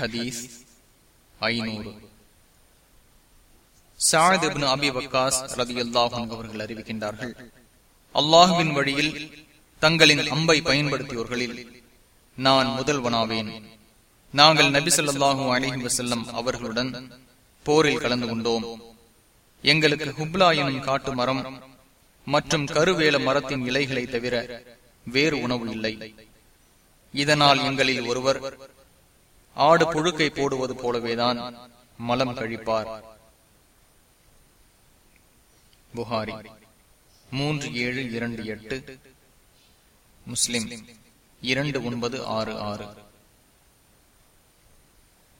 ஹதீஸ் ஐநூறு. சாயத் அபி வக்காஸ் ரதி அல்லாஹும் அவர்கள் அறிவிக்கின்றார்கள். அல்லாஹுவின் வழியில் தங்களின் அம்பை பயன்படுத்தியோர்களில் நான் முதல்வனாவேன். நாங்கள் நபி சொல்லாஹு அலிஹி வசல்லம் அவர்களுடன் போரில் கலந்து கொண்டோம். எங்களுக்கு ஹுப்லா எனும் காட்டு மரம் மற்றும் கருவேல மரத்தின் இலைகளை தவிர வேறு உணவு இல்லை. இதனால் எங்களில் ஒருவர் ஆடு புழுக்கை போடுவது போலவேதான் மலம் கழிப்பார். புகாரி மூன்று ஏழு இரண்டு எட்டு முஸ்லிம் இரண்டு ஒன்பது ஆறு ஆறு.